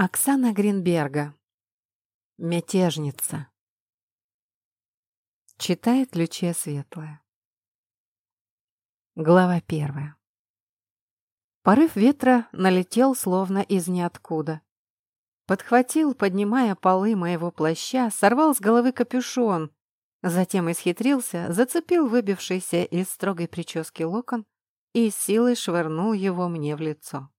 Оксана Гринберга. Мятежница. Читает Лючия Светлая. Глава первая. Порыв ветра налетел словно из ниоткуда. Подхватил, поднимая полы моего плаща, сорвал с головы капюшон, затем исхитрился, зацепил выбившийся из строгой прически локон и силой швырнул его мне в лицо.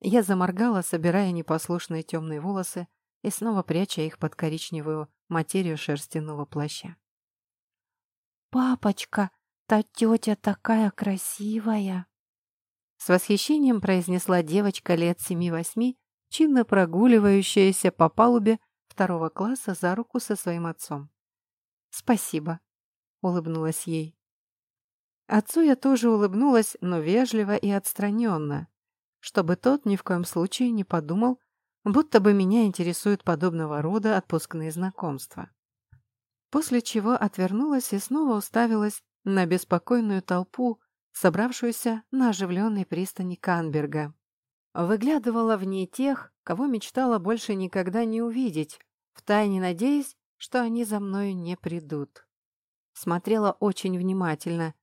Я заморгала, собирая непослушные темные волосы и снова пряча их под коричневую материю шерстяного плаща. «Папочка, та тетя такая красивая!» С восхищением произнесла девочка лет семи-восьми, чинно прогуливающаяся по палубе второго класса за руку со своим отцом. «Спасибо», — улыбнулась ей. Отцу я тоже улыбнулась, но вежливо и отстраненно, чтобы тот ни в коем случае не подумал, будто бы меня интересуют подобного рода отпускные знакомства. После чего отвернулась и снова уставилась на беспокойную толпу, собравшуюся на оживленной пристани Канберга. Выглядывала в ней тех, кого мечтала больше никогда не увидеть, втайне надеясь, что они за мною не придут. Смотрела очень внимательно.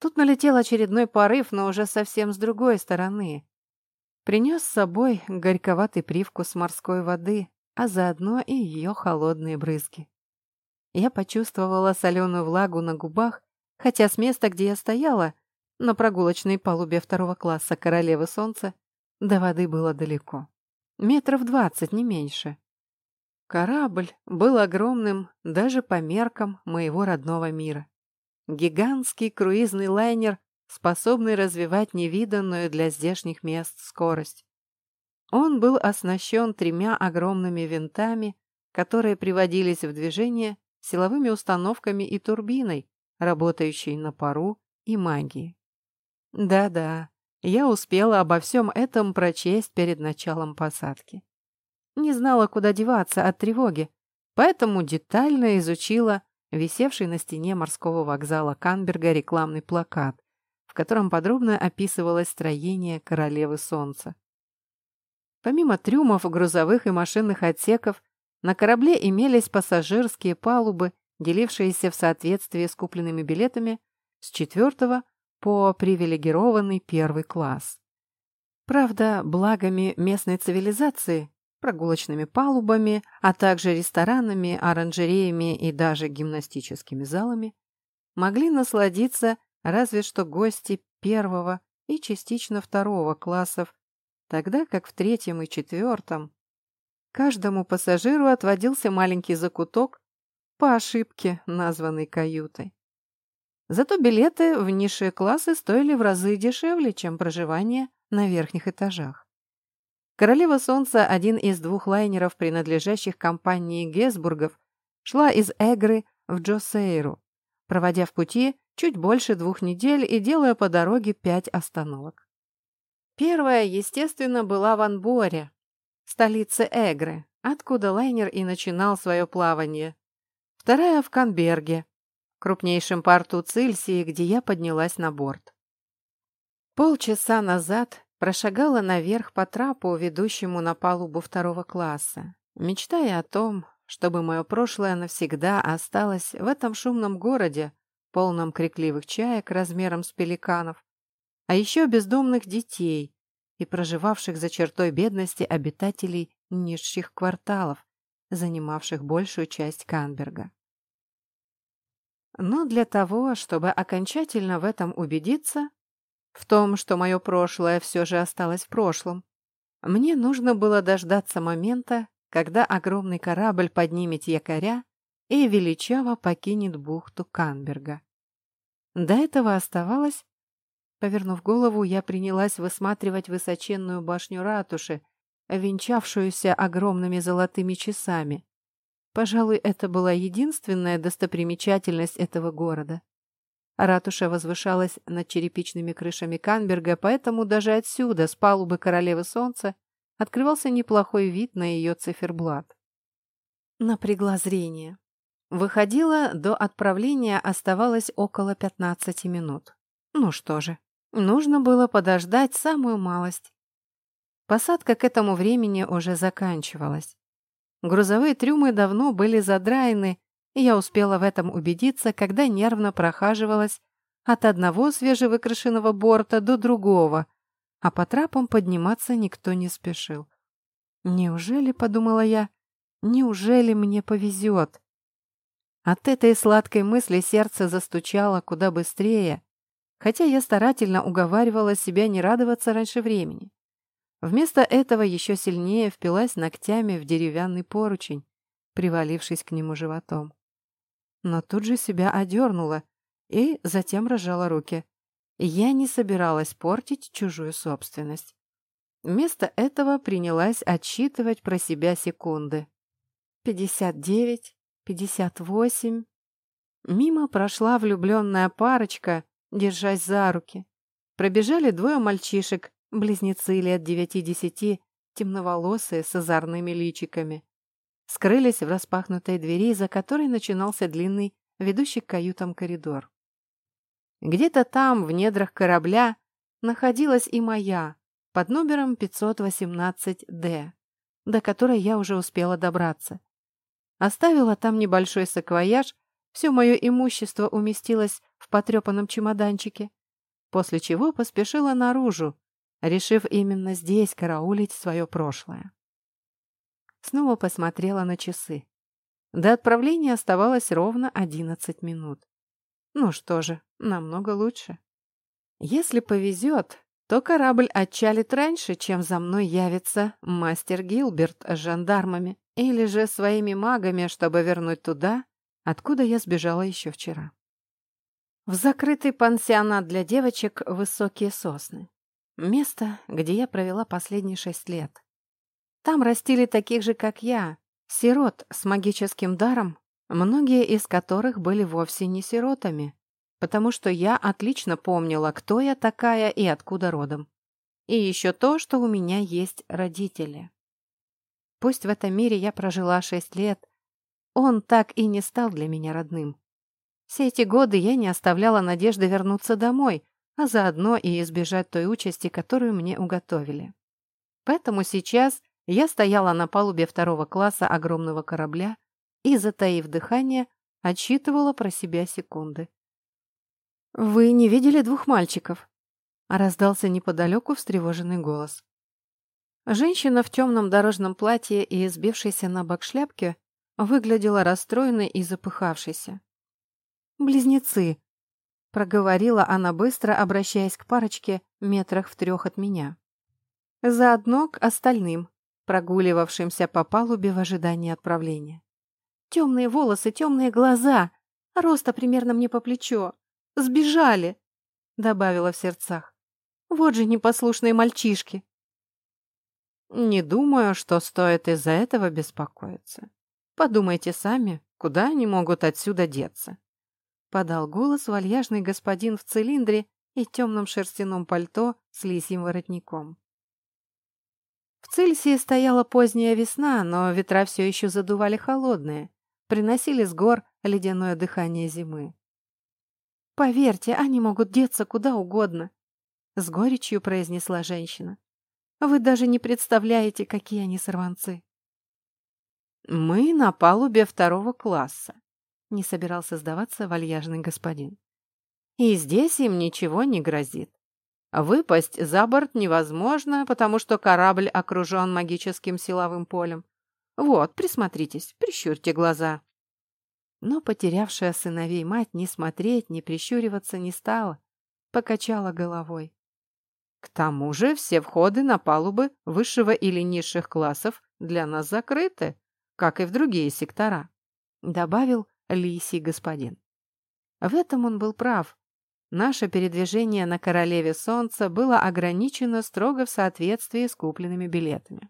Тут налетел очередной порыв, но уже совсем с другой стороны. Принес с собой горьковатый привкус морской воды, а заодно и ее холодные брызги. Я почувствовала соленую влагу на губах, хотя с места, где я стояла, на прогулочной палубе второго класса Королевы Солнца, до воды было далеко. Метров двадцать, не меньше. Корабль был огромным даже по меркам моего родного мира. Гигантский круизный лайнер способный развивать невиданную для здешних мест скорость. Он был оснащен тремя огромными винтами, которые приводились в движение силовыми установками и турбиной, работающей на пару и магии. Да-да, я успела обо всем этом прочесть перед началом посадки. Не знала, куда деваться от тревоги, поэтому детально изучила висевший на стене морского вокзала Канберга рекламный плакат, котором подробно описывалось строение Королевы Солнца. Помимо трюмов, грузовых и машинных отсеков, на корабле имелись пассажирские палубы, делившиеся в соответствии с купленными билетами с четвертого по привилегированный первый класс. Правда, благами местной цивилизации, прогулочными палубами, а также ресторанами, оранжереями и даже гимнастическими залами, могли насладиться разве что гости первого и частично второго классов, тогда как в третьем и четвертом каждому пассажиру отводился маленький закуток, по ошибке названный каютой. Зато билеты в низшие классы стоили в разы дешевле, чем проживание на верхних этажах. Королева Солнца, один из двух лайнеров, принадлежащих компании Гесбургов, шла из Эгры в Джосейру, проводя в пути чуть больше двух недель и делая по дороге пять остановок. Первая, естественно, была в Анборе, столице Эгры, откуда лайнер и начинал свое плавание. Вторая в Канберге, крупнейшем порту Цильсии, где я поднялась на борт. Полчаса назад прошагала наверх по трапу, ведущему на палубу второго класса, мечтая о том, чтобы мое прошлое навсегда осталось в этом шумном городе, полном крикливых чаек размером с пеликанов, а еще бездомных детей и проживавших за чертой бедности обитателей низших кварталов, занимавших большую часть Канберга. Но для того, чтобы окончательно в этом убедиться, в том, что мое прошлое все же осталось в прошлом, мне нужно было дождаться момента, когда огромный корабль поднимет якоря и величаво покинет бухту Канберга. До этого оставалось... Повернув голову, я принялась высматривать высоченную башню ратуши, венчавшуюся огромными золотыми часами. Пожалуй, это была единственная достопримечательность этого города. Ратуша возвышалась над черепичными крышами Канберга, поэтому даже отсюда, с палубы Королевы Солнца, открывался неплохой вид на ее циферблат. Напрягла зрение. Выходила, до отправления оставалось около 15 минут. Ну что же, нужно было подождать самую малость. Посадка к этому времени уже заканчивалась. Грузовые трюмы давно были задраены, и я успела в этом убедиться, когда нервно прохаживалась от одного свежевыкрашенного борта до другого, а по трапам подниматься никто не спешил. Неужели, подумала я, неужели мне повезет? От этой сладкой мысли сердце застучало куда быстрее, хотя я старательно уговаривала себя не радоваться раньше времени. Вместо этого еще сильнее впилась ногтями в деревянный поручень, привалившись к нему животом. Но тут же себя одернула и затем разжала руки. Я не собиралась портить чужую собственность. Вместо этого принялась отсчитывать про себя секунды. Пятьдесят девять, пятьдесят восемь. Мимо прошла влюбленная парочка, держась за руки. Пробежали двое мальчишек, близнецы лет девяти-десяти, темноволосые с озорными личиками. Скрылись в распахнутой двери, за которой начинался длинный, ведущий к каютам коридор. Где-то там, в недрах корабля, находилась и моя, под номером 518-Д, до которой я уже успела добраться. Оставила там небольшой саквояж, все мое имущество уместилось в потрепанном чемоданчике, после чего поспешила наружу, решив именно здесь караулить свое прошлое. Снова посмотрела на часы. До отправления оставалось ровно 11 минут. Ну что же, намного лучше. Если повезет, то корабль отчалит раньше, чем за мной явится мастер Гилберт с жандармами или же своими магами, чтобы вернуть туда, откуда я сбежала еще вчера. В закрытый пансионат для девочек высокие сосны. Место, где я провела последние шесть лет. Там растили таких же, как я, сирот с магическим даром, многие из которых были вовсе не сиротами, потому что я отлично помнила, кто я такая и откуда родом. И еще то, что у меня есть родители. Пусть в этом мире я прожила шесть лет, он так и не стал для меня родным. Все эти годы я не оставляла надежды вернуться домой, а заодно и избежать той участи, которую мне уготовили. Поэтому сейчас я стояла на палубе второго класса огромного корабля и, затаив дыхание, отсчитывала про себя секунды. «Вы не видели двух мальчиков?» — раздался неподалеку встревоженный голос. Женщина в темном дорожном платье и избившейся на бок шляпке выглядела расстроенной и запыхавшейся. «Близнецы», — проговорила она быстро, обращаясь к парочке метрах в трех от меня. Заодно к остальным, прогуливавшимся по палубе в ожидании отправления. Темные волосы, темные глаза, роста примерно мне по плечо. Сбежали!» — добавила в сердцах. «Вот же непослушные мальчишки!» «Не думаю, что стоит из-за этого беспокоиться. Подумайте сами, куда они могут отсюда деться?» Подал голос вальяжный господин в цилиндре и темном шерстяном пальто с лисьим воротником. В Цельсии стояла поздняя весна, но ветра все еще задували холодные, приносили с гор ледяное дыхание зимы. Поверьте, они могут деться куда угодно, с горечью произнесла женщина. Вы даже не представляете, какие они сорванцы. Мы на палубе второго класса, не собирался сдаваться вальяжный господин. И здесь им ничего не грозит. Выпасть за борт невозможно, потому что корабль окружен магическим силовым полем. Вот, присмотритесь, прищурьте глаза. Но потерявшая сыновей мать ни смотреть, ни прищуриваться не стала, покачала головой. К тому же все входы на палубы высшего или низших классов для нас закрыты, как и в другие сектора, добавил лисий господин. В этом он был прав. Наше передвижение на Королеве Солнца было ограничено строго в соответствии с купленными билетами.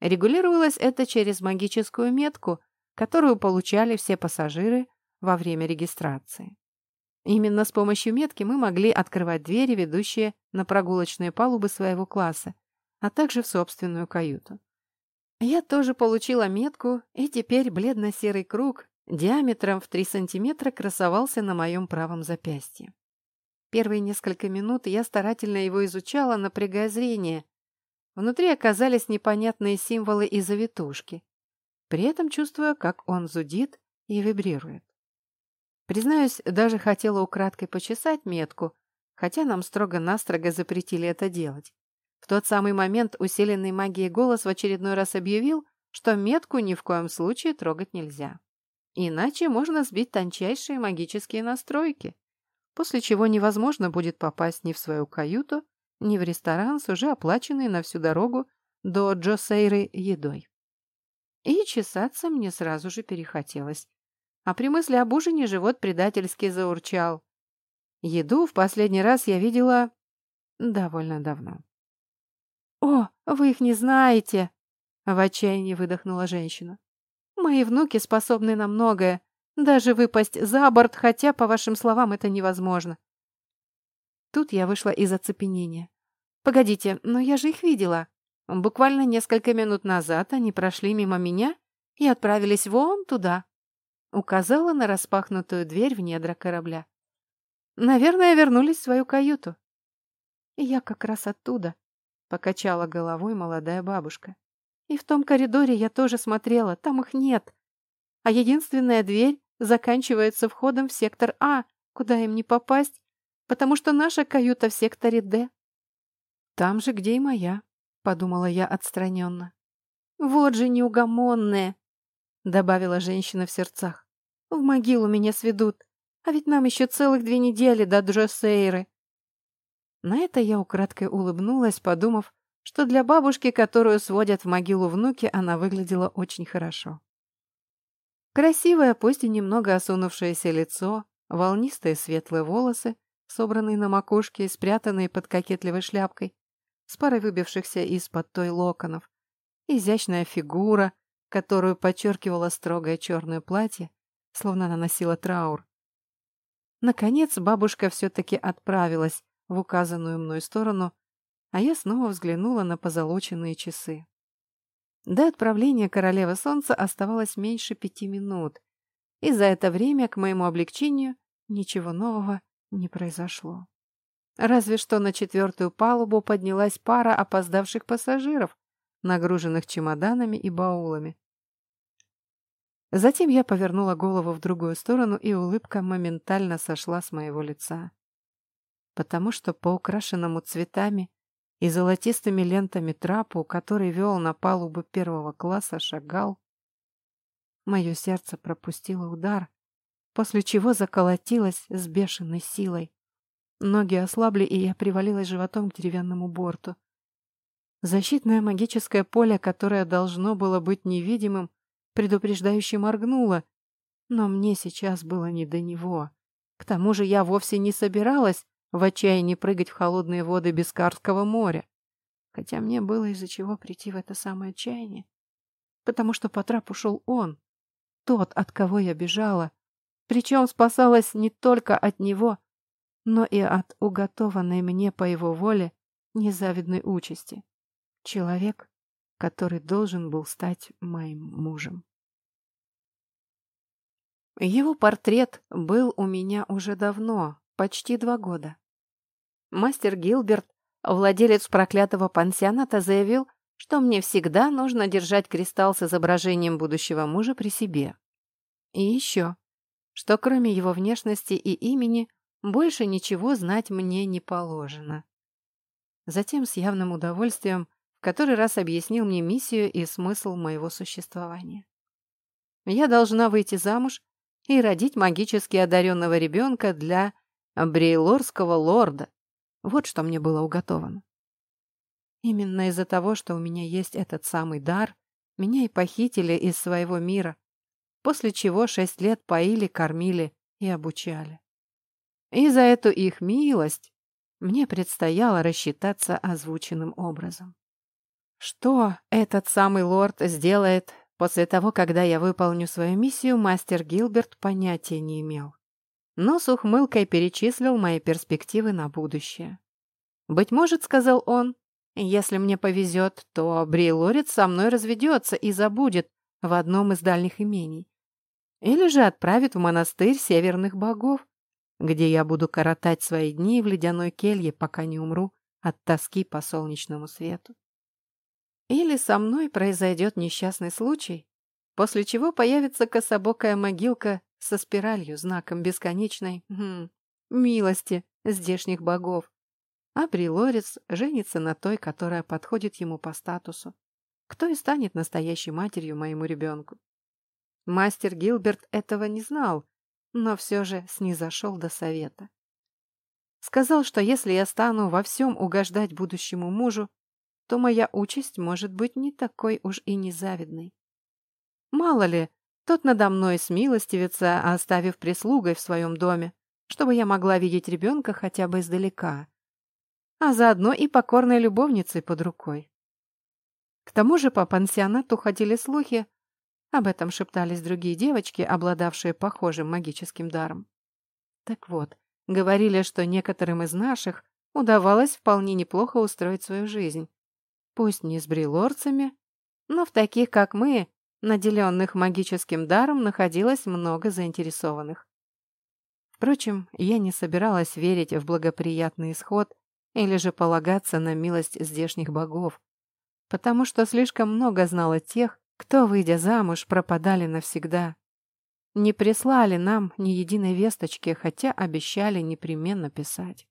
Регулировалось это через магическую метку, которую получали все пассажиры во время регистрации. Именно с помощью метки мы могли открывать двери, ведущие на прогулочные палубы своего класса, а также в собственную каюту. Я тоже получила метку, и теперь бледно-серый круг диаметром в 3 сантиметра красовался на моем правом запястье. Первые несколько минут я старательно его изучала, напрягая зрение. Внутри оказались непонятные символы и завитушки. При этом чувствуя, как он зудит и вибрирует. Признаюсь, даже хотела украдкой почесать метку, хотя нам строго-настрого запретили это делать. В тот самый момент усиленный магией голос в очередной раз объявил, что метку ни в коем случае трогать нельзя. Иначе можно сбить тончайшие магические настройки, после чего невозможно будет попасть ни в свою каюту, ни в ресторан с уже оплаченной на всю дорогу до Джосейры едой. И чесаться мне сразу же перехотелось. А при мысли об ужине живот предательски заурчал. Еду в последний раз я видела довольно давно. «О, вы их не знаете!» — в отчаянии выдохнула женщина. «Мои внуки способны на многое, даже выпасть за борт, хотя, по вашим словам, это невозможно». Тут я вышла из оцепенения. «Погодите, но я же их видела. Буквально несколько минут назад они прошли мимо меня и отправились вон туда». Указала на распахнутую дверь в недра корабля. «Наверное, вернулись в свою каюту». «Я как раз оттуда», Покачала головой молодая бабушка. И в том коридоре я тоже смотрела, там их нет. А единственная дверь заканчивается входом в сектор А, куда им не попасть, потому что наша каюта в секторе Д. Там же, где и моя, подумала я отстраненно. Вот же неугомонная, добавила женщина в сердцах. В могилу меня сведут, а ведь нам еще целых две недели до Джосейры. На это я украдкой улыбнулась, подумав, что для бабушки, которую сводят в могилу внуки, она выглядела очень хорошо. Красивое, пусть и немного осунувшееся лицо, волнистые светлые волосы, собранные на макушке и спрятанные под кокетливой шляпкой, с парой выбившихся из-под той локонов, изящная фигура, которую подчеркивало строгое черное платье, словно она носила траур. Наконец бабушка все-таки отправилась, в указанную мной сторону, а я снова взглянула на позолоченные часы. До отправления королевы солнца оставалось меньше пяти минут, и за это время, к моему облегчению, ничего нового не произошло. Разве что на четвертую палубу поднялась пара опоздавших пассажиров, нагруженных чемоданами и баулами. Затем я повернула голову в другую сторону, и улыбка моментально сошла с моего лица потому что по украшенному цветами и золотистыми лентами трапу, который вел на палубу первого класса, шагал. Мое сердце пропустило удар, после чего заколотилось с бешеной силой. Ноги ослабли, и я привалилась животом к деревянному борту. Защитное магическое поле, которое должно было быть невидимым, предупреждающе моргнуло, но мне сейчас было не до него. К тому же я вовсе не собиралась в отчаянии прыгать в холодные воды Бескарского моря. Хотя мне было из-за чего прийти в это самое отчаяние. Потому что по трапу шел он, тот, от кого я бежала. Причем спасалась не только от него, но и от уготованной мне по его воле незавидной участи. Человек, который должен был стать моим мужем. Его портрет был у меня уже давно, Почти два года. Мастер Гилберт, владелец проклятого пансионата, заявил, что мне всегда нужно держать кристалл с изображением будущего мужа при себе. И еще, что кроме его внешности и имени, больше ничего знать мне не положено. Затем с явным удовольствием в который раз объяснил мне миссию и смысл моего существования. Я должна выйти замуж и родить магически одаренного ребенка для брейлорского лорда. Вот что мне было уготовано. Именно из-за того, что у меня есть этот самый дар, меня и похитили из своего мира, после чего шесть лет поили, кормили и обучали. И за эту их милость мне предстояло рассчитаться озвученным образом. Что этот самый лорд сделает после того, когда я выполню свою миссию, мастер Гилберт понятия не имел но с ухмылкой перечислил мои перспективы на будущее. «Быть может, — сказал он, — если мне повезет, то Брейлорец со мной разведется и забудет в одном из дальних имений. Или же отправит в монастырь северных богов, где я буду коротать свои дни в ледяной келье, пока не умру от тоски по солнечному свету. Или со мной произойдет несчастный случай, после чего появится кособокая могилка со спиралью, знаком бесконечной хм, милости здешних богов. А Брилорец женится на той, которая подходит ему по статусу. Кто и станет настоящей матерью моему ребенку? Мастер Гилберт этого не знал, но все же снизошел до совета. Сказал, что если я стану во всем угождать будущему мужу, то моя участь может быть не такой уж и незавидной. Мало ли, тот надо мной смилостивится, оставив прислугой в своем доме, чтобы я могла видеть ребенка хотя бы издалека, а заодно и покорной любовницей под рукой. К тому же по пансионату ходили слухи, об этом шептались другие девочки, обладавшие похожим магическим даром. Так вот, говорили, что некоторым из наших удавалось вполне неплохо устроить свою жизнь. Пусть не с брелорцами, но в таких, как мы, наделенных магическим даром, находилось много заинтересованных. Впрочем, я не собиралась верить в благоприятный исход или же полагаться на милость здешних богов, потому что слишком много знала тех, кто, выйдя замуж, пропадали навсегда. Не прислали нам ни единой весточки, хотя обещали непременно писать.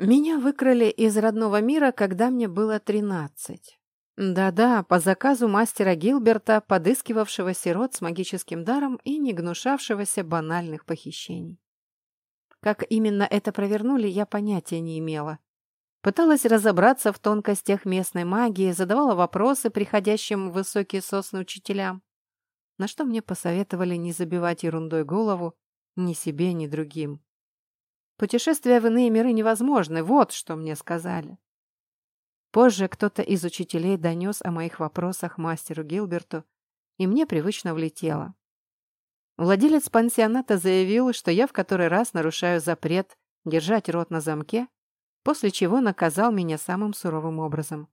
Меня выкрали из родного мира, когда мне было тринадцать. Да-да, по заказу мастера Гилберта, подыскивавшего сирот с магическим даром и не гнушавшегося банальных похищений. Как именно это провернули, я понятия не имела. Пыталась разобраться в тонкостях местной магии, задавала вопросы приходящим в высокие сосны учителям, на что мне посоветовали не забивать ерундой голову ни себе, ни другим. Путешествия в иные миры невозможны, вот что мне сказали. Позже кто-то из учителей донес о моих вопросах мастеру Гилберту, и мне привычно влетело. Владелец пансионата заявил, что я в который раз нарушаю запрет держать рот на замке после чего наказал меня самым суровым образом.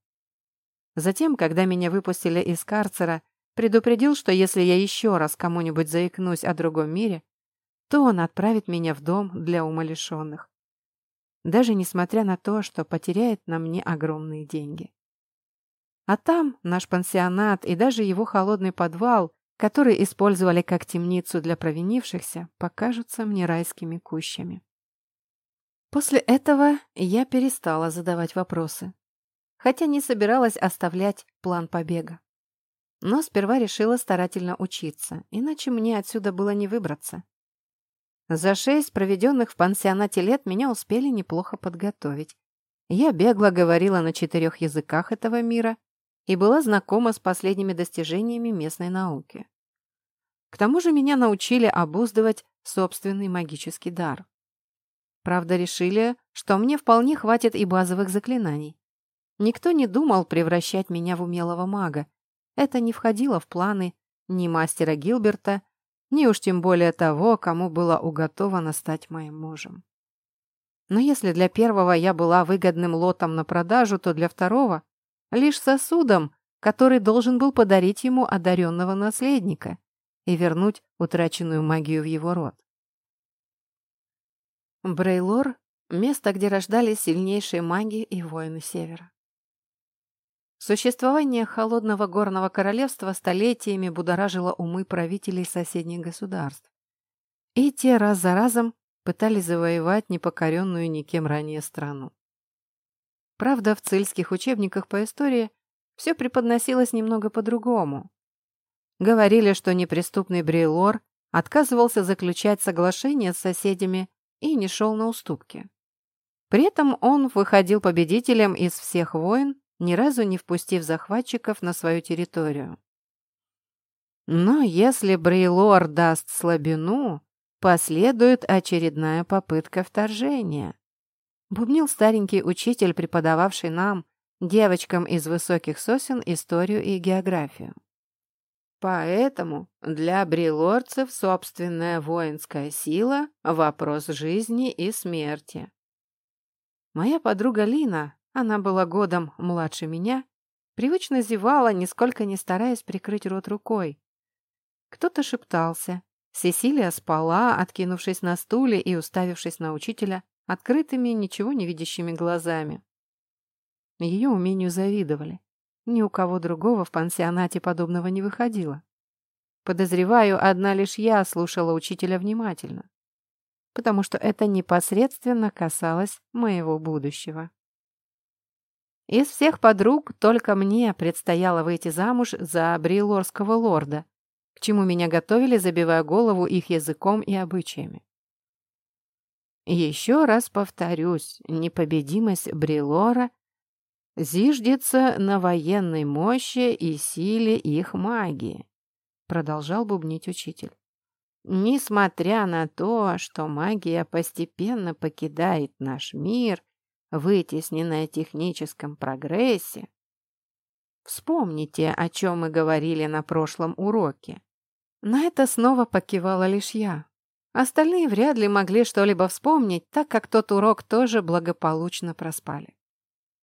Затем, когда меня выпустили из карцера, предупредил, что если я еще раз кому-нибудь заикнусь о другом мире, то он отправит меня в дом для умалишенных. Даже несмотря на то, что потеряет на мне огромные деньги. А там наш пансионат и даже его холодный подвал, который использовали как темницу для провинившихся, покажутся мне райскими кущами. После этого я перестала задавать вопросы, хотя не собиралась оставлять план побега. Но сперва решила старательно учиться, иначе мне отсюда было не выбраться. За шесть проведенных в пансионате лет меня успели неплохо подготовить. Я бегло говорила на четырех языках этого мира и была знакома с последними достижениями местной науки. К тому же меня научили обуздывать собственный магический дар. Правда, решили, что мне вполне хватит и базовых заклинаний. Никто не думал превращать меня в умелого мага. Это не входило в планы ни мастера Гилберта, ни уж тем более того, кому было уготовано стать моим мужем. Но если для первого я была выгодным лотом на продажу, то для второго — лишь сосудом, который должен был подарить ему одаренного наследника и вернуть утраченную магию в его род. Брейлор — место, где рождались сильнейшие маги и воины Севера. Существование холодного горного королевства столетиями будоражило умы правителей соседних государств. И те раз за разом пытались завоевать непокоренную никем ранее страну. Правда, в цельских учебниках по истории все преподносилось немного по-другому. Говорили, что неприступный Брейлор отказывался заключать соглашения с соседями и не шел на уступки. При этом он выходил победителем из всех войн, ни разу не впустив захватчиков на свою территорию. Но если Брейлор даст слабину, последует очередная попытка вторжения. Бубнил старенький учитель, преподававший нам, девочкам из высоких сосен, историю и географию. Поэтому для брилорцев собственная воинская сила – вопрос жизни и смерти. Моя подруга Лина, она была годом младше меня, привычно зевала, нисколько не стараясь прикрыть рот рукой. Кто-то шептался. Сесилия спала, откинувшись на стуле и уставившись на учителя открытыми, ничего не видящими глазами. ее умению завидовали. Ни у кого другого в пансионате подобного не выходило. Подозреваю, одна лишь я слушала учителя внимательно, потому что это непосредственно касалось моего будущего. Из всех подруг только мне предстояло выйти замуж за брилорского лорда, к чему меня готовили, забивая голову их языком и обычаями. Еще раз повторюсь, непобедимость Брилора зиждется на военной мощи и силе их магии, продолжал бубнить учитель. Несмотря на то, что магия постепенно покидает наш мир вытесненная техническом прогрессе. Вспомните, о чем мы говорили на прошлом уроке. На это снова покивала лишь я. Остальные вряд ли могли что-либо вспомнить, так как тот урок тоже благополучно проспали.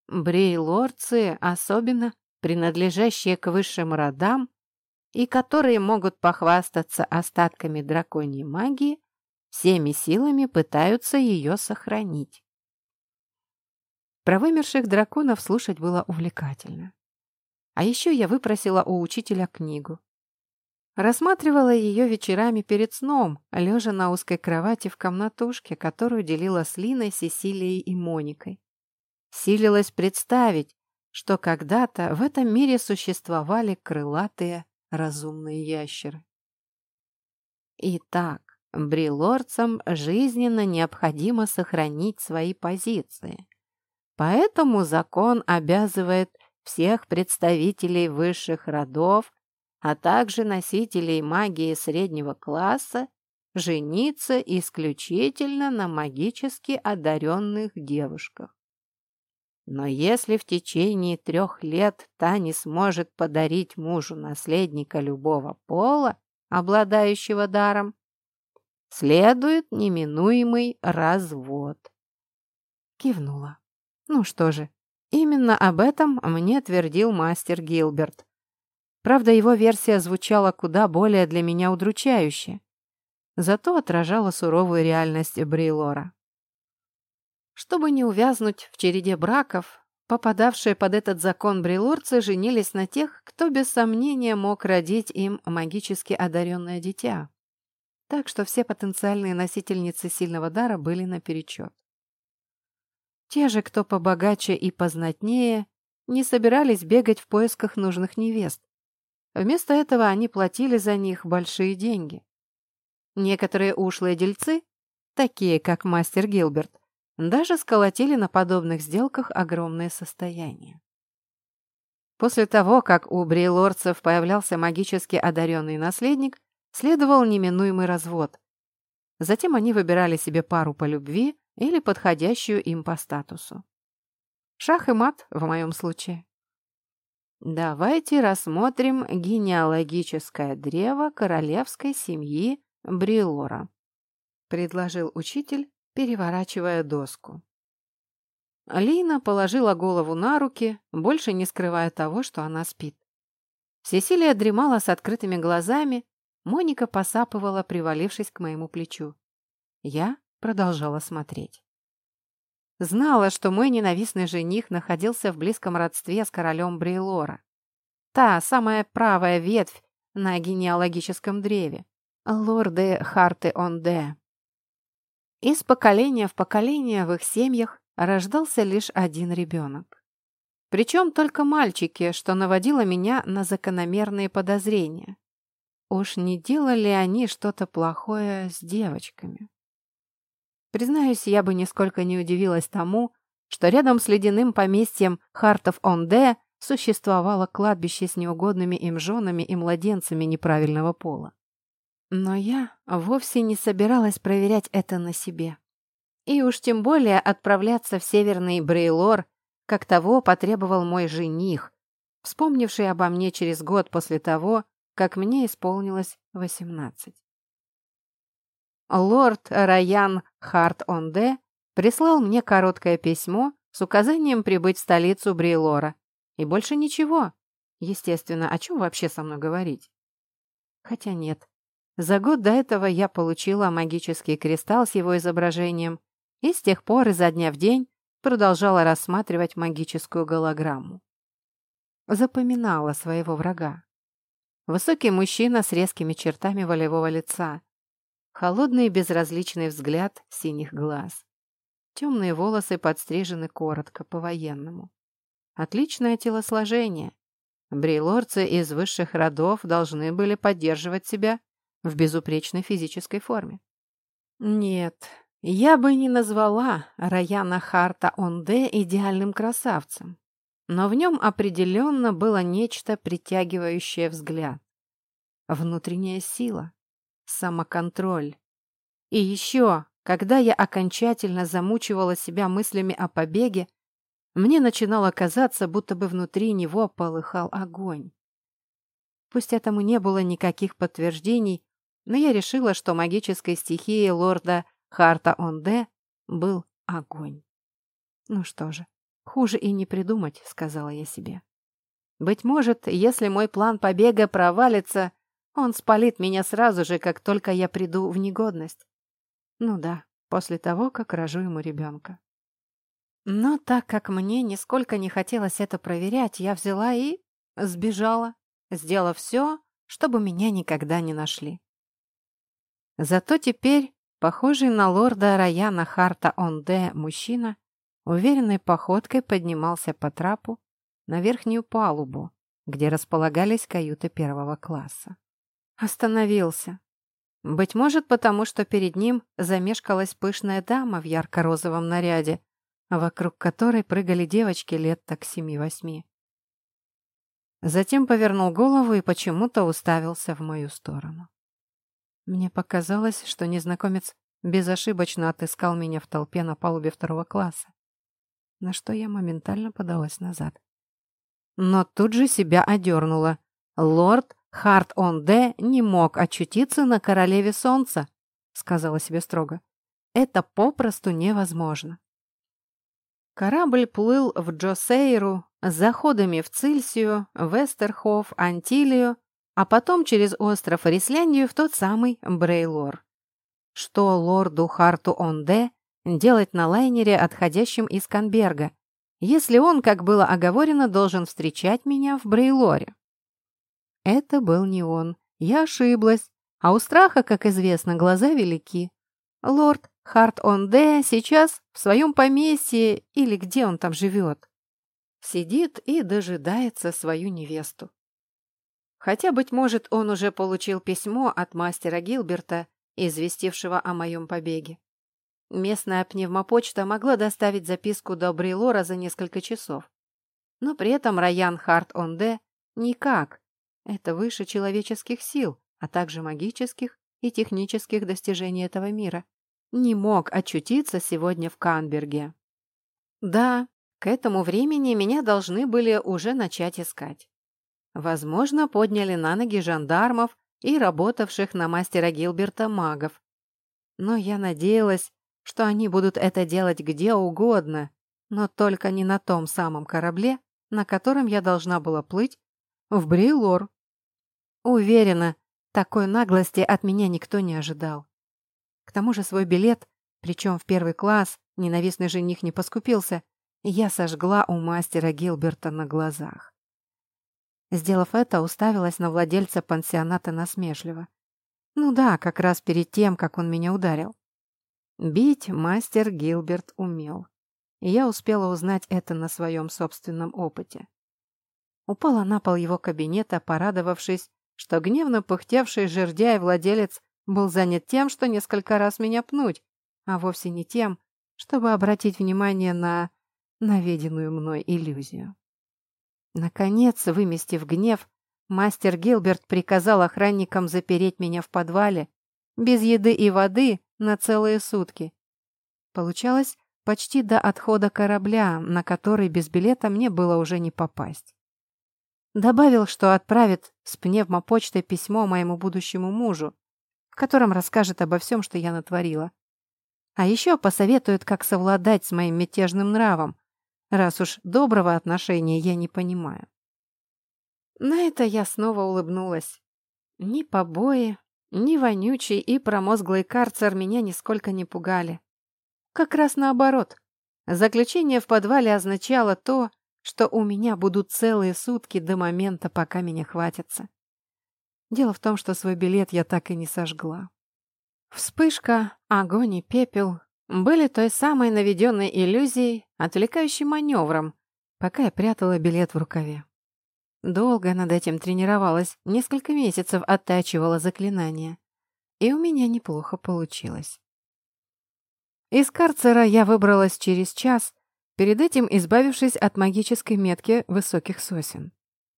Брейлорцы, особенно принадлежащие к высшим родам и которые могут похвастаться остатками драконьей магии, всеми силами пытаются ее сохранить. Про вымерших драконов слушать было увлекательно. А еще я выпросила у учителя книгу. Рассматривала ее вечерами перед сном, лежа на узкой кровати в комнатушке, которую делила с Линой, Сесилией и Моникой. Силилась представить, что когда-то в этом мире существовали крылатые разумные ящеры. Итак, брилорцам жизненно необходимо сохранить свои позиции. Поэтому закон обязывает всех представителей высших родов, а также носителей магии среднего класса жениться исключительно на магически одаренных девушках. Но если в течение трех лет та не сможет подарить мужу наследника любого пола, обладающего даром, следует неминуемый развод. Кивнула. Ну что же, именно об этом мне твердил мастер Гилберт. Правда, его версия звучала куда более для меня удручающе. Зато отражала суровую реальность Брейлора. Чтобы не увязнуть в череде браков, попадавшие под этот закон брейлорцы женились на тех, кто без сомнения мог родить им магически одаренное дитя. Так что все потенциальные носительницы сильного дара были наперечет. Те же, кто побогаче и познатнее, не собирались бегать в поисках нужных невест. Вместо этого они платили за них большие деньги. Некоторые ушлые дельцы, такие как мастер Гилберт, даже сколотили на подобных сделках огромное состояние. После того, как у брейлорцев появлялся магически одаренный наследник, следовал неминуемый развод. Затем они выбирали себе пару по любви, или подходящую им по статусу. Шах и мат в моем случае. Давайте рассмотрим генеалогическое древо королевской семьи Бриолора, предложил учитель, переворачивая доску. Лина положила голову на руки, больше не скрывая того, что она спит. Сесилия дремала с открытыми глазами, Моника посапывала, привалившись к моему плечу. Я продолжала смотреть. Знала, что мой ненавистный жених находился в близком родстве с королем Брейлора. Та самая правая ветвь на генеалогическом древе. Лорды Харты-Онде. Из поколения в поколение в их семьях рождался лишь один ребенок. Причем только мальчики, что наводило меня на закономерные подозрения. Уж не делали они что-то плохое с девочками. Признаюсь, я бы нисколько не удивилась тому, что рядом с ледяным поместьем Хартов-он-Де существовало кладбище с неугодными им женами и младенцами неправильного пола. Но я вовсе не собиралась проверять это на себе. И уж тем более отправляться в северный Брейлор, как того потребовал мой жених, вспомнивший обо мне через год после того, как мне исполнилось восемнадцать лорд Раян Харт-Онде прислал мне короткое письмо с указанием прибыть в столицу Брейлора. И больше ничего. Естественно, о чем вообще со мной говорить? Хотя нет. За год до этого я получила магический кристалл с его изображением, и с тех пор изо дня в день продолжала рассматривать магическую голограмму. Запоминала своего врага. Высокий мужчина с резкими чертами волевого лица, холодный и безразличный взгляд синих глаз. Темные волосы подстрижены коротко, по-военному. Отличное телосложение. Брейлорцы из высших родов должны были поддерживать себя в безупречной физической форме. Нет, я бы не назвала Раяна Харта Онде идеальным красавцем, но в нем определенно было нечто притягивающее взгляд. Внутренняя сила, самоконтроль. И еще, когда я окончательно замучивала себя мыслями о побеге, мне начинало казаться, будто бы внутри него полыхал огонь. Пусть этому не было никаких подтверждений, но я решила, что магической стихией лорда Харта Онде был огонь. Ну что же, хуже и не придумать, сказала я себе. Быть может, если мой план побега провалится, он спалит меня сразу же, как только я приду в негодность. Ну да, после того, как рожу ему ребенка. Но так как мне нисколько не хотелось это проверять, я взяла и сбежала, сделав все, чтобы меня никогда не нашли. Зато теперь, похожий на лорда Раяна Харта Онде мужчина, уверенной походкой поднимался по трапу на верхнюю палубу, где располагались каюты первого класса. Остановился. Быть может, потому что перед ним замешкалась пышная дама в ярко-розовом наряде, вокруг которой прыгали девочки лет так семи-восьми. Затем повернул голову и почему-то уставился в мою сторону. Мне показалось, что незнакомец безошибочно отыскал меня в толпе на палубе второго класса, на что я моментально подалась назад. Но тут же себя одернула. Лорд Харт он Д не мог очутиться на королеве солнца, сказала себе строго. Это попросту невозможно. Корабль плыл в Джосейру, с заходами в Цильсию, Вестерхоф, Антилию, а потом через остров Рисляндию в тот самый Брейлор. Что лорду Харту Онде делать на лайнере, отходящем из Канберга, если он, как было оговорено, должен встречать меня в Брейлоре? Это был не он. Я ошиблась. А у страха, как известно, глаза велики. Лорд Харт-он-Де сейчас в своем поместье или где он там живет. Сидит и дожидается свою невесту. Хотя, быть может, он уже получил письмо от мастера Гилберта, известившего о моем побеге. Местная пневмопочта могла доставить записку до Брилора за несколько часов. Но при этом Раян Харт-он-Де никак, это выше человеческих сил, а также магических и технических достижений этого мира. Не мог очутиться сегодня в Канберге. Да, к этому времени меня должны были уже начать искать. Возможно, подняли на ноги жандармов и работавших на мастера Гилберта магов. Но я надеялась, что они будут это делать где угодно, но только не на том самом корабле, на котором я должна была плыть в Брейлор. Уверена, такой наглости от меня никто не ожидал. К тому же свой билет, причем в первый класс, ненавистный жених не поскупился, я сожгла у мастера Гилберта на глазах. Сделав это, уставилась на владельца пансионата насмешливо. Ну да, как раз перед тем, как он меня ударил. Бить мастер Гилберт умел. И я успела узнать это на своем собственном опыте упала на пол его кабинета, порадовавшись, что гневно пыхтевший жердяй-владелец был занят тем, что несколько раз меня пнуть, а вовсе не тем, чтобы обратить внимание на наведенную мной иллюзию. Наконец, выместив гнев, мастер Гилберт приказал охранникам запереть меня в подвале, без еды и воды на целые сутки. Получалось почти до отхода корабля, на который без билета мне было уже не попасть. Добавил, что отправит с пневмопочтой письмо моему будущему мужу, в котором расскажет обо всем, что я натворила. А еще посоветует, как совладать с моим мятежным нравом, раз уж доброго отношения я не понимаю. На это я снова улыбнулась. Ни побои, ни вонючий и промозглый карцер меня нисколько не пугали. Как раз наоборот. Заключение в подвале означало то, что у меня будут целые сутки до момента, пока меня хватится. Дело в том, что свой билет я так и не сожгла. Вспышка, огонь и пепел были той самой наведенной иллюзией, отвлекающей маневром, пока я прятала билет в рукаве. Долго над этим тренировалась, несколько месяцев оттачивала заклинания. И у меня неплохо получилось. Из карцера я выбралась через час, перед этим избавившись от магической метки высоких сосен.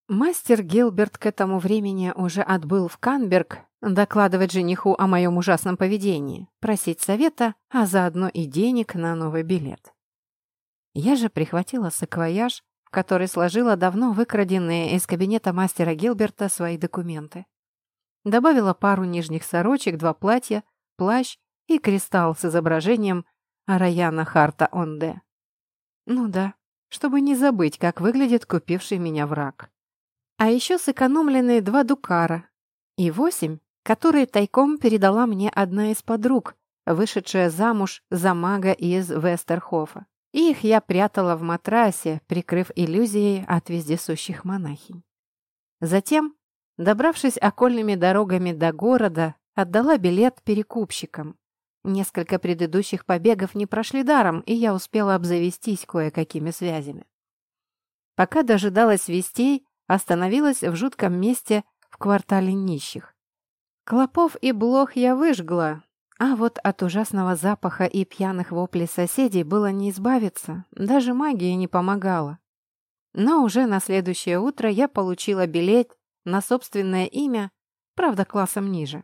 Мастер Гилберт к этому времени уже отбыл в Канберг докладывать жениху о моем ужасном поведении, просить совета, а заодно и денег на новый билет. Я же прихватила саквояж, в который сложила давно выкраденные из кабинета мастера Гилберта свои документы. Добавила пару нижних сорочек, два платья, плащ и кристалл с изображением Раяна Харта Онде. Ну да, чтобы не забыть, как выглядит купивший меня враг. А еще сэкономленные два дукара и восемь, которые тайком передала мне одна из подруг, вышедшая замуж за мага из Вестерхофа. Их я прятала в матрасе, прикрыв иллюзией от вездесущих монахинь. Затем, добравшись окольными дорогами до города, отдала билет перекупщикам. Несколько предыдущих побегов не прошли даром, и я успела обзавестись кое-какими связями. Пока дожидалась вестей, остановилась в жутком месте в квартале нищих. Клопов и блох я выжгла, а вот от ужасного запаха и пьяных воплей соседей было не избавиться, даже магия не помогала. Но уже на следующее утро я получила билет на собственное имя, правда, классом ниже.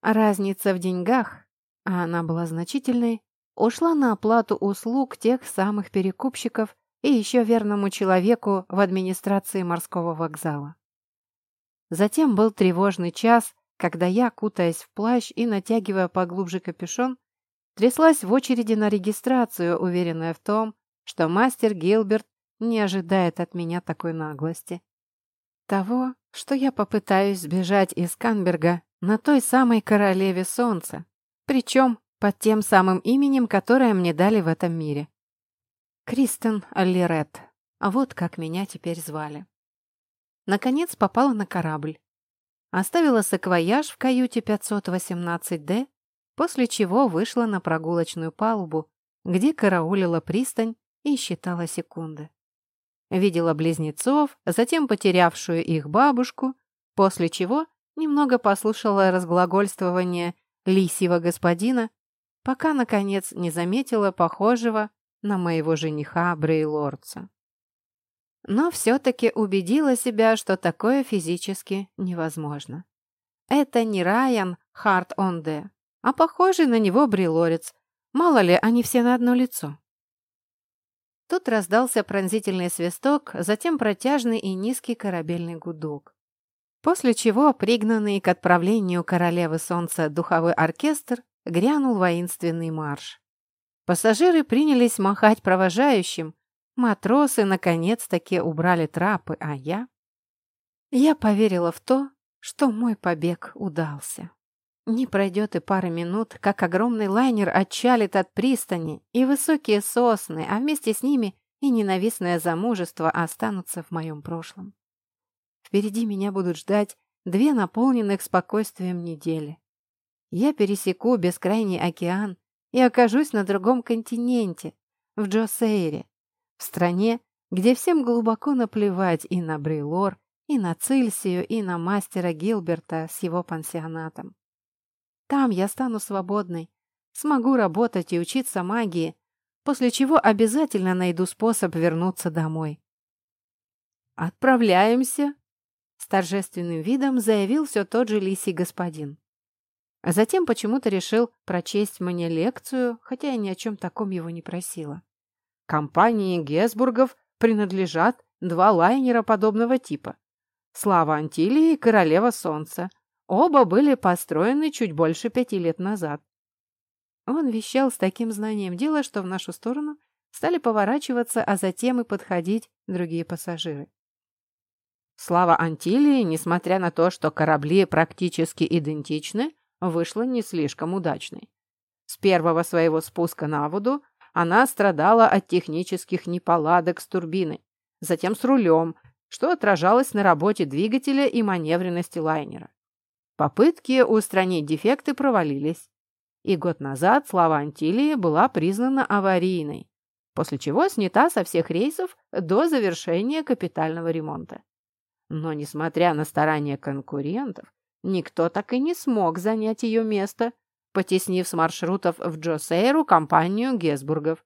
Разница в деньгах, а она была значительной, ушла на оплату услуг тех самых перекупщиков и еще верному человеку в администрации морского вокзала. Затем был тревожный час, когда я, кутаясь в плащ и натягивая поглубже капюшон, тряслась в очереди на регистрацию, уверенная в том, что мастер Гилберт не ожидает от меня такой наглости. Того, что я попытаюсь сбежать из Канберга на той самой королеве солнца, причем под тем самым именем, которое мне дали в этом мире. Кристен Аллерет. А вот как меня теперь звали. Наконец попала на корабль. Оставила саквояж в каюте 518-Д, после чего вышла на прогулочную палубу, где караулила пристань и считала секунды. Видела близнецов, затем потерявшую их бабушку, после чего немного послушала разглагольствование лисьего господина, пока, наконец, не заметила похожего на моего жениха Брейлорца. Но все-таки убедила себя, что такое физически невозможно. Это не Райан Харт Онде, а похожий на него Брилорец. Мало ли, они все на одно лицо. Тут раздался пронзительный свисток, затем протяжный и низкий корабельный гудок. После чего пригнанный к отправлению королевы солнца духовой оркестр грянул воинственный марш. Пассажиры принялись махать провожающим. Матросы наконец-таки убрали трапы, а я... Я поверила в то, что мой побег удался. Не пройдет и пары минут, как огромный лайнер отчалит от пристани, и высокие сосны, а вместе с ними и ненавистное замужество останутся в моем прошлом. Впереди меня будут ждать две наполненных спокойствием недели. Я пересеку бескрайний океан и окажусь на другом континенте, в Джосейре, в стране, где всем глубоко наплевать и на Брейлор, и на Цильсию, и на мастера Гилберта с его пансионатом. Там я стану свободной, смогу работать и учиться магии, после чего обязательно найду способ вернуться домой. «Отправляемся!» С торжественным видом заявил все тот же лисий господин. А затем почему-то решил прочесть мне лекцию, хотя я ни о чем таком его не просила. Компании Гесбургов принадлежат два лайнера подобного типа. Слава Антилии и Королева Солнца. Оба были построены чуть больше пяти лет назад. Он вещал с таким знанием дела, что в нашу сторону стали поворачиваться, а затем и подходить другие пассажиры. Слава Антилии, несмотря на то, что корабли практически идентичны, вышла не слишком удачной. С первого своего спуска на воду она страдала от технических неполадок с турбиной, затем с рулем, что отражалось на работе двигателя и маневренности лайнера. Попытки устранить дефекты провалились, и год назад слава Антилии была признана аварийной, после чего снята со всех рейсов до завершения капитального ремонта. Но, несмотря на старания конкурентов, никто так и не смог занять ее место, потеснив с маршрутов в Джосейру компанию Гесбургов.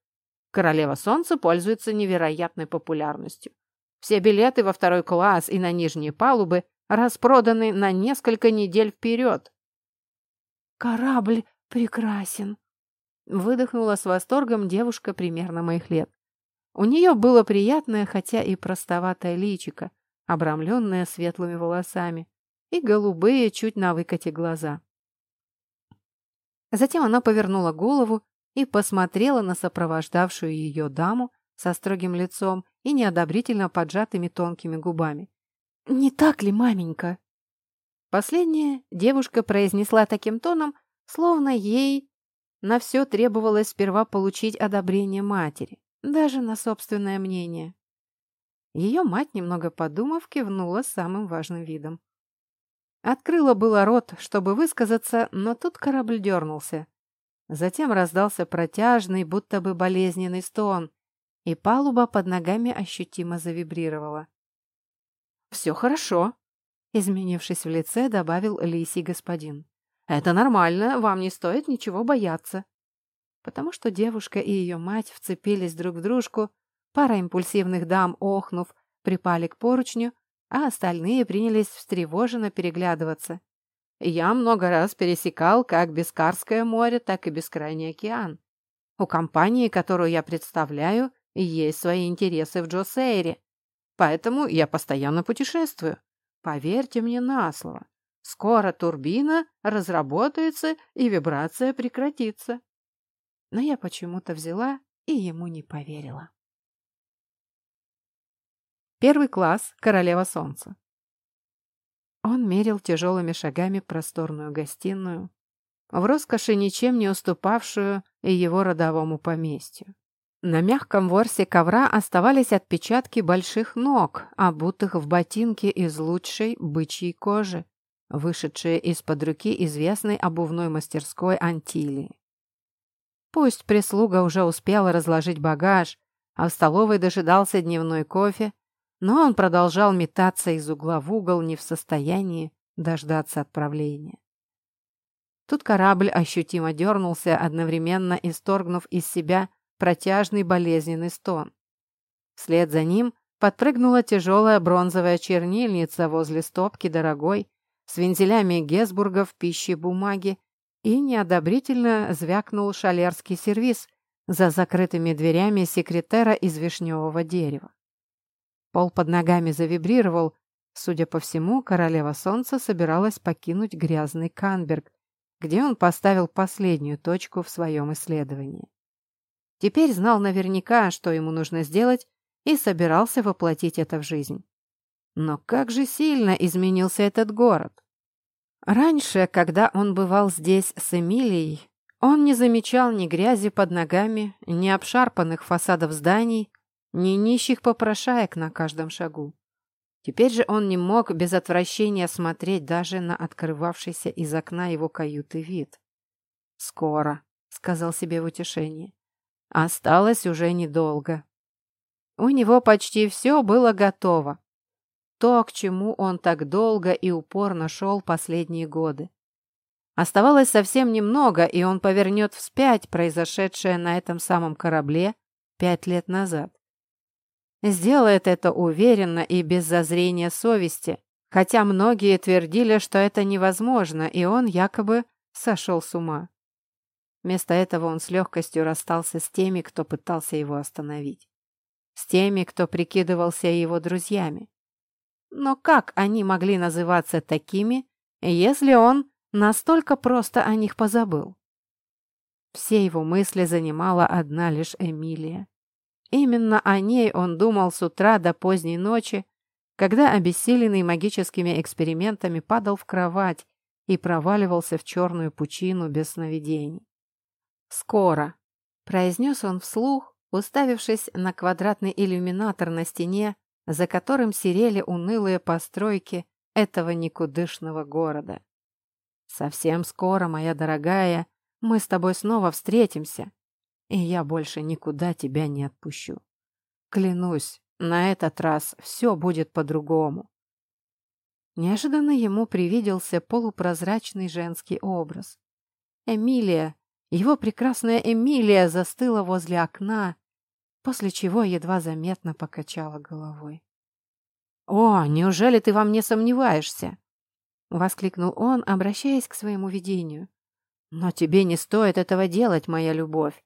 Королева Солнца пользуется невероятной популярностью. Все билеты во второй класс и на нижние палубы распроданы на несколько недель вперед. «Корабль прекрасен!» Выдохнула с восторгом девушка примерно моих лет. У нее было приятное, хотя и простоватое личико, обрамленное светлыми волосами, и голубые, чуть на выкате глаза. Затем она повернула голову и посмотрела на сопровождавшую ее даму со строгим лицом и неодобрительно поджатыми тонкими губами. «Не так ли, маменька?» Последнее девушка произнесла таким тоном, словно ей на все требовалось сперва получить одобрение матери, даже на собственное мнение. Ее мать, немного подумав, кивнула самым важным видом. Открыла было рот, чтобы высказаться, но тут корабль дернулся. Затем раздался протяжный, будто бы болезненный стон, и палуба под ногами ощутимо завибрировала. «Все хорошо», — изменившись в лице, добавил лисий господин. «Это нормально, вам не стоит ничего бояться». Потому что девушка и ее мать вцепились друг в дружку, пара импульсивных дам, охнув, припали к поручню, а остальные принялись встревоженно переглядываться. Я много раз пересекал как Бескарское море, так и Бескрайний океан. У компании, которую я представляю, есть свои интересы в Джосейре, поэтому я постоянно путешествую. Поверьте мне на слово, скоро турбина разработается и вибрация прекратится. Но я почему-то взяла и ему не поверила. Первый класс «Королева солнца». Он мерил тяжелыми шагами просторную гостиную, в роскоши ничем не уступавшую и его родовому поместью. На мягком ворсе ковра оставались отпечатки больших ног, обутых в ботинки из лучшей бычьей кожи, вышедшие из-под руки известной обувной мастерской Антилии. Пусть прислуга уже успела разложить багаж, а в столовой дожидался дневной кофе, но он продолжал метаться из угла в угол, не в состоянии дождаться отправления. Тут корабль ощутимо дернулся, одновременно исторгнув из себя протяжный болезненный стон. Вслед за ним подпрыгнула тяжелая бронзовая чернильница возле стопки дорогой, с вензелями Гесбургов пищи бумаги, и неодобрительно звякнул шалерский сервиз за закрытыми дверями секретера из вишневого дерева. Пол под ногами завибрировал. Судя по всему, королева солнца собиралась покинуть грязный Канберг, где он поставил последнюю точку в своем исследовании. Теперь знал наверняка, что ему нужно сделать, и собирался воплотить это в жизнь. Но как же сильно изменился этот город! Раньше, когда он бывал здесь с Эмилией, он не замечал ни грязи под ногами, ни обшарпанных фасадов зданий, ни нищих попрошаек на каждом шагу. Теперь же он не мог без отвращения смотреть даже на открывавшийся из окна его каюты вид. «Скоро», — сказал себе в утешении. «Осталось уже недолго». У него почти все было готово. То, к чему он так долго и упорно шел последние годы. Оставалось совсем немного, и он повернет вспять произошедшее на этом самом корабле пять лет назад. Сделает это уверенно и без зазрения совести, хотя многие твердили, что это невозможно, и он якобы сошел с ума. Вместо этого он с легкостью расстался с теми, кто пытался его остановить. С теми, кто прикидывался его друзьями. Но как они могли называться такими, если он настолько просто о них позабыл? Все его мысли занимала одна лишь Эмилия. Именно о ней он думал с утра до поздней ночи, когда, обессиленный магическими экспериментами, падал в кровать и проваливался в черную пучину без сновидений. Скоро. произнес он вслух, уставившись на квадратный иллюминатор на стене, за которым серели унылые постройки этого никудышного города. «Совсем скоро, моя дорогая, мы с тобой снова встретимся, и я больше никуда тебя не отпущу. Клянусь, на этот раз все будет по-другому». Неожиданно ему привиделся полупрозрачный женский образ. Эмилия, его прекрасная Эмилия застыла возле окна, после чего едва заметно покачала головой. «О, неужели ты во мне сомневаешься?» — воскликнул он, обращаясь к своему видению. «Но тебе не стоит этого делать, моя любовь.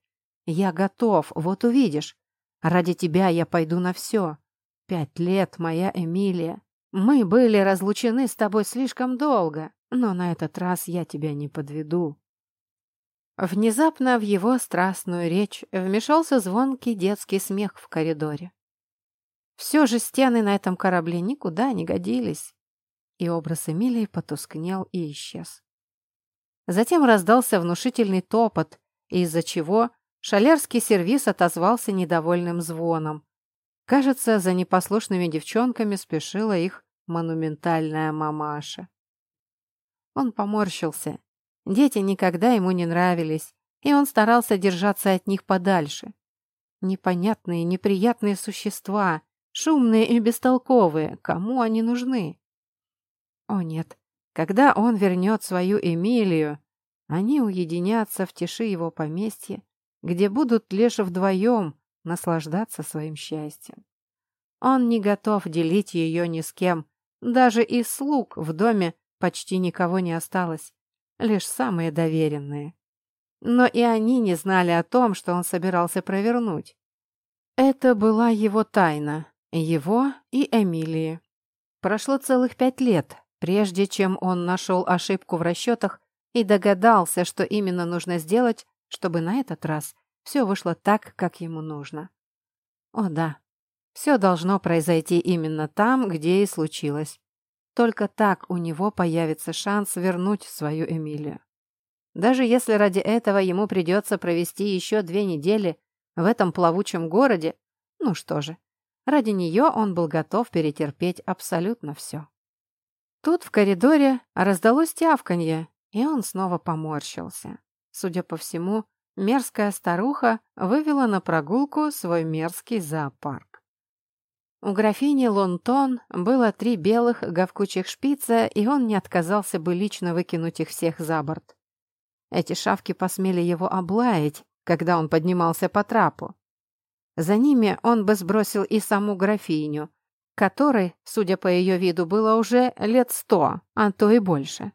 Я готов, вот увидишь. Ради тебя я пойду на все. Пять лет, моя Эмилия. Мы были разлучены с тобой слишком долго, но на этот раз я тебя не подведу. Внезапно в его страстную речь вмешался звонкий детский смех в коридоре. Все же стены на этом корабле никуда не годились, и образ Эмилии потускнел и исчез. Затем раздался внушительный топот, из-за чего шалерский сервис отозвался недовольным звоном. Кажется, за непослушными девчонками спешила их монументальная мамаша. Он поморщился Дети никогда ему не нравились, и он старался держаться от них подальше. Непонятные, неприятные существа, шумные и бестолковые, кому они нужны? О нет, когда он вернет свою Эмилию, они уединятся в тиши его поместья, где будут лишь вдвоем наслаждаться своим счастьем. Он не готов делить ее ни с кем, даже из слуг в доме почти никого не осталось лишь самые доверенные. Но и они не знали о том, что он собирался провернуть. Это была его тайна, его и Эмилии. Прошло целых пять лет, прежде чем он нашел ошибку в расчетах и догадался, что именно нужно сделать, чтобы на этот раз все вышло так, как ему нужно. О да, все должно произойти именно там, где и случилось. Только так у него появится шанс вернуть свою Эмилию. Даже если ради этого ему придется провести еще две недели в этом плавучем городе, ну что же, ради нее он был готов перетерпеть абсолютно все. Тут в коридоре раздалось тявканье, и он снова поморщился. Судя по всему, мерзкая старуха вывела на прогулку свой мерзкий зоопарк. У графини Лонтон было три белых говкучих шпица, и он не отказался бы лично выкинуть их всех за борт. Эти шавки посмели его облаять, когда он поднимался по трапу. За ними он бы сбросил и саму графиню, которой, судя по ее виду, было уже лет сто, а то и больше.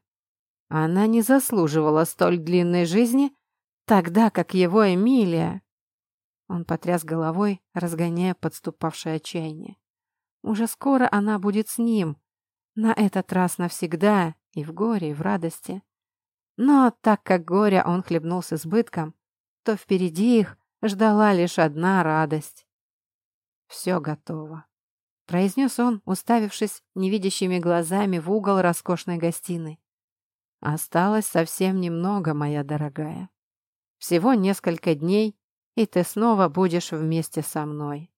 Она не заслуживала столь длинной жизни, тогда как его Эмилия он потряс головой, разгоняя подступавшее отчаяние. Уже скоро она будет с ним. На этот раз навсегда, и в горе, и в радости. Но так как горя он хлебнул с избытком, то впереди их ждала лишь одна радость. «Все готово», — произнес он, уставившись невидящими глазами в угол роскошной гостиной. «Осталось совсем немного, моя дорогая. Всего несколько дней, и ты снова будешь вместе со мной.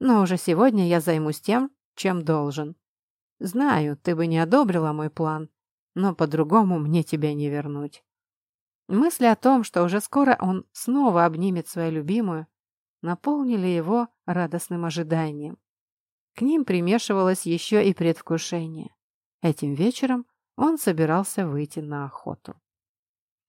Но уже сегодня я займусь тем, чем должен. Знаю, ты бы не одобрила мой план, но по-другому мне тебя не вернуть. Мысли о том, что уже скоро он снова обнимет свою любимую, наполнили его радостным ожиданием. К ним примешивалось еще и предвкушение. Этим вечером он собирался выйти на охоту.